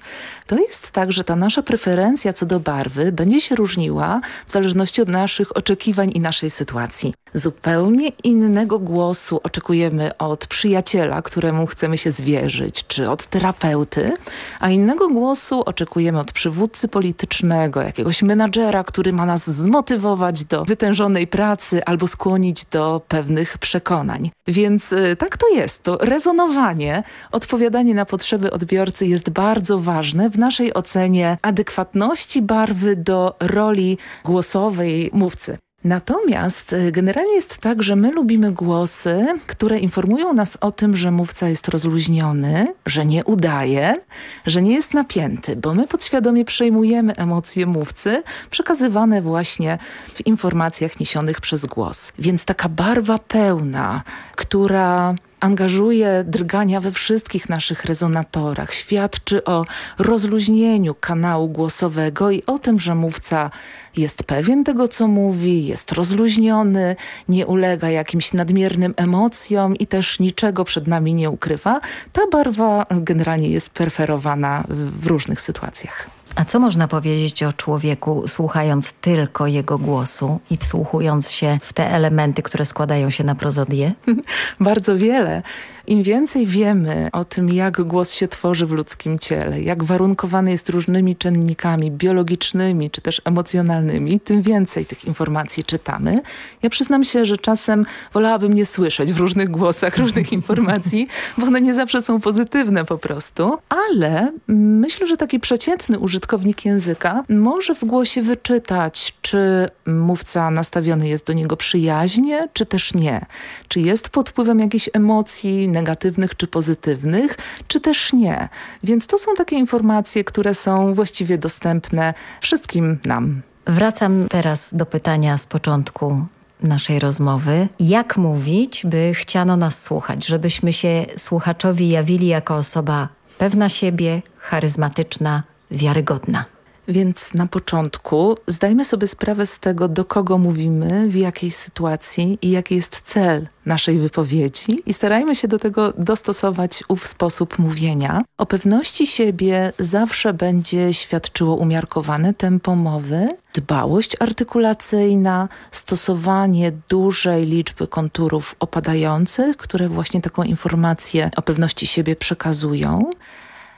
To jest tak, że ta nasza preferencja co do barwy będzie się różniła w zależności od naszych oczekiwań i naszej sytuacji. Zupełnie innego głosu oczekujemy od przyjaciela, któremu chcemy się zwierzyć, czy od terapeuty, a innego głosu oczekujemy od przywódcy politycznego, jakiegoś menadżera, który ma nas zmotywować do wytężonej pracy albo skłonić do pewnych przekonań. Więc y, tak to jest. To rezonowanie, odpowiadanie na potrzeby odbiorcy jest bardzo ważne w naszej ocenie adekwatności barwy do roli głosowej mówcy. Natomiast y, generalnie jest tak, że my lubimy głosy, które informują nas o tym, że mówca jest rozluźniony, że nie udaje, że nie jest napięty, bo my podświadomie przejmujemy emocje mówcy przekazywane właśnie w informacjach niesionych przez głos. Więc taka barwa pełna, która angażuje drgania we wszystkich naszych rezonatorach, świadczy o rozluźnieniu kanału głosowego i o tym, że mówca jest pewien tego, co mówi, jest rozluźniony, nie ulega jakimś nadmiernym emocjom i też niczego przed nami nie ukrywa. Ta barwa generalnie jest preferowana w różnych sytuacjach. A co można powiedzieć o człowieku, słuchając tylko jego głosu i wsłuchując się w te elementy, które składają się na prozodię? Bardzo wiele. Im więcej wiemy o tym, jak głos się tworzy w ludzkim ciele, jak warunkowany jest różnymi czynnikami biologicznymi czy też emocjonalnymi, tym więcej tych informacji czytamy. Ja przyznam się, że czasem wolałabym nie słyszeć w różnych głosach różnych informacji, bo one nie zawsze są pozytywne po prostu, ale myślę, że taki przeciętny użytkownik języka może w głosie wyczytać, czy mówca nastawiony jest do niego przyjaźnie, czy też nie. Czy jest pod wpływem jakichś emocji, negatywnych czy pozytywnych, czy też nie. Więc to są takie informacje, które są właściwie dostępne wszystkim nam. Wracam teraz do pytania z początku naszej rozmowy. Jak mówić, by chciano nas słuchać, żebyśmy się słuchaczowi jawili jako osoba pewna siebie, charyzmatyczna, wiarygodna? Więc na początku zdajmy sobie sprawę z tego, do kogo mówimy, w jakiej sytuacji i jaki jest cel naszej wypowiedzi i starajmy się do tego dostosować ów sposób mówienia. O pewności siebie zawsze będzie świadczyło umiarkowane tempo mowy, dbałość artykulacyjna, stosowanie dużej liczby konturów opadających, które właśnie taką informację o pewności siebie przekazują.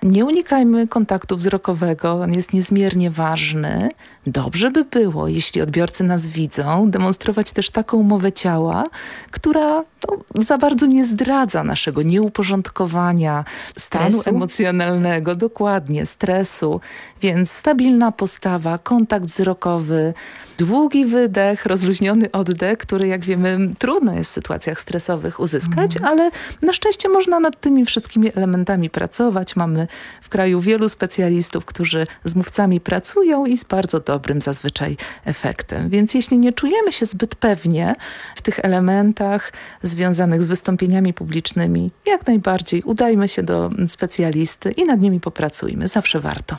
Nie unikajmy kontaktu wzrokowego, on jest niezmiernie ważny. Dobrze by było, jeśli odbiorcy nas widzą, demonstrować też taką mowę ciała, która no, za bardzo nie zdradza naszego nieuporządkowania, stanu Stresu? emocjonalnego, dokładnie, stresu. Więc stabilna postawa, kontakt wzrokowy, długi wydech, rozluźniony oddech, który jak wiemy trudno jest w sytuacjach stresowych uzyskać, ale na szczęście można nad tymi wszystkimi elementami pracować. Mamy w kraju wielu specjalistów, którzy z mówcami pracują i z bardzo dobrym zazwyczaj efektem. Więc jeśli nie czujemy się zbyt pewnie w tych elementach związanych z wystąpieniami publicznymi, jak najbardziej udajmy się do specjalisty i nad nimi popracujmy. Zawsze warto.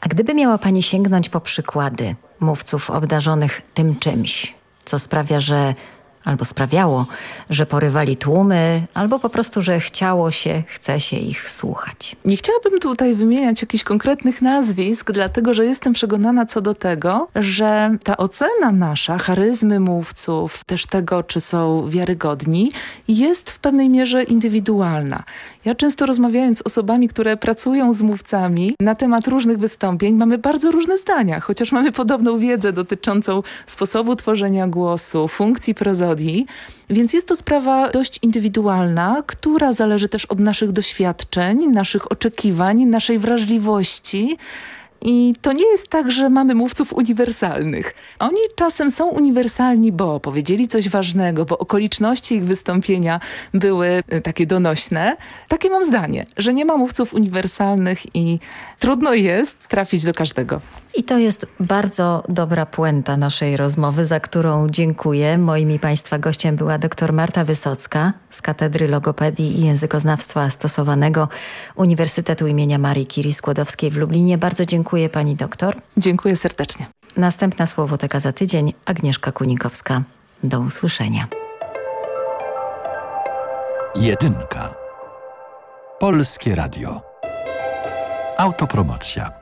A gdyby miała Pani sięgnąć po przykłady mówców obdarzonych tym czymś, co sprawia, że albo sprawiało, że porywali tłumy, albo po prostu, że chciało się, chce się ich słuchać. Nie chciałabym tutaj wymieniać jakichś konkretnych nazwisk, dlatego że jestem przekonana co do tego, że ta ocena nasza, charyzmy mówców, też tego, czy są wiarygodni, jest w pewnej mierze indywidualna. Ja często rozmawiając z osobami, które pracują z mówcami na temat różnych wystąpień, mamy bardzo różne zdania, chociaż mamy podobną wiedzę dotyczącą sposobu tworzenia głosu, funkcji więc jest to sprawa dość indywidualna, która zależy też od naszych doświadczeń, naszych oczekiwań, naszej wrażliwości. I to nie jest tak, że mamy mówców uniwersalnych. Oni czasem są uniwersalni, bo powiedzieli coś ważnego, bo okoliczności ich wystąpienia były e, takie donośne. Takie mam zdanie, że nie ma mówców uniwersalnych i trudno jest trafić do każdego. I to jest bardzo dobra puenta naszej rozmowy, za którą dziękuję. Moim i Państwa gościem była dr Marta Wysocka z Katedry Logopedii i Językoznawstwa Stosowanego Uniwersytetu imienia Marii Curie Skłodowskiej w Lublinie. Bardzo dziękuję Pani doktor. Dziękuję serdecznie. Następna Słowoteka za tydzień. Agnieszka Kunikowska. Do usłyszenia. Jedynka. Polskie Radio. Autopromocja.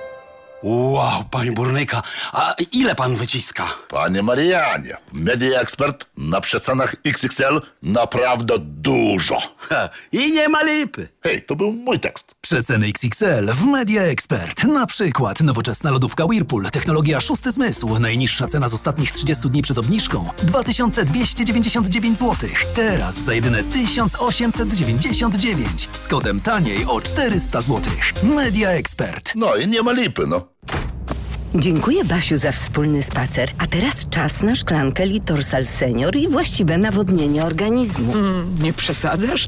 Wow, panie burnyka, a ile pan wyciska? Panie Marianie, Media Expert na przecenach XXL naprawdę dużo. Ha, I nie ma lipy. Hej, to był mój tekst. Przeceny XXL w Media Expert. Na przykład nowoczesna lodówka Whirlpool, technologia szósty zmysł. Najniższa cena z ostatnich 30 dni przed obniżką 2299 zł. Teraz za jedyne 1899 z kodem taniej o 400 zł. Media Expert. No i nie ma lipy, no. Dziękuję Basiu za wspólny spacer. A teraz czas na szklankę Litorsal Senior i właściwe nawodnienie organizmu. nie przesadzasz?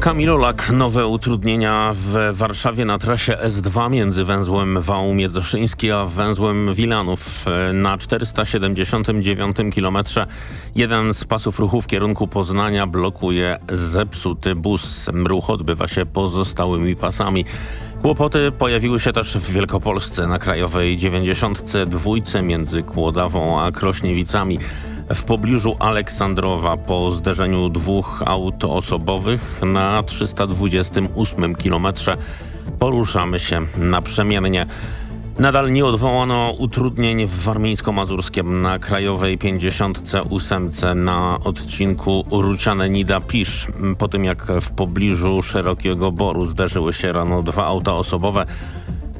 Kamilolak, nowe utrudnienia w Warszawie na trasie S2 między węzłem Wału Miedzoszyński a węzłem Wilanów. Na 479 km jeden z pasów ruchu w kierunku Poznania blokuje zepsuty bus. Ruch odbywa się pozostałymi pasami. Kłopoty pojawiły się też w Wielkopolsce na krajowej 92 między Kłodawą a Krośniewicami. W pobliżu Aleksandrowa po zderzeniu dwóch aut osobowych na 328 km poruszamy się naprzemiennie. Nadal nie odwołano utrudnień w Warmińsko-Mazurskiem na krajowej 58 na odcinku Ruciane-Nida-Pisz. Po tym jak w pobliżu Szerokiego Boru zderzyły się rano dwa auta osobowe,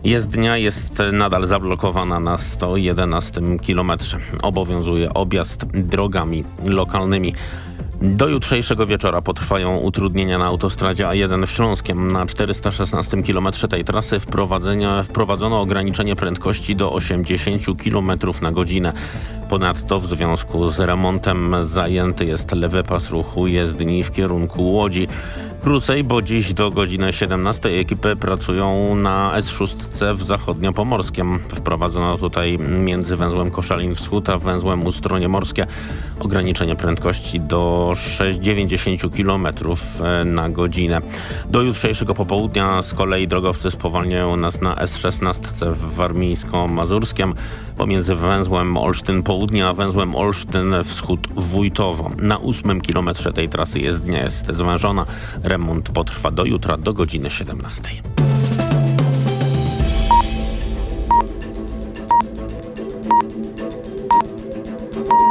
Jezdnia jest nadal zablokowana na 111 kilometrze. Obowiązuje objazd drogami lokalnymi. Do jutrzejszego wieczora potrwają utrudnienia na autostradzie A1 w Śląskiem. Na 416 km tej trasy wprowadzono ograniczenie prędkości do 80 km na godzinę. Ponadto w związku z remontem zajęty jest lewy pas ruchu jezdni w kierunku Łodzi. Krócej, bo dziś do godziny 17 ekipy pracują na S6 w zachodniopomorskiem. Wprowadzono tutaj między węzłem Koszalin Wschód a węzłem Ustronie Morskie ograniczenie prędkości do 90 km na godzinę. Do jutrzejszego popołudnia z kolei drogowcy spowalniają nas na S16 w Warmińsko-Mazurskiem pomiędzy węzłem Olsztyn Południa a węzłem Olsztyn Wschód Wójtowo. Na ósmym kilometrze tej trasy jezdnia jest zwężona. Remont potrwa do jutra do godziny 17.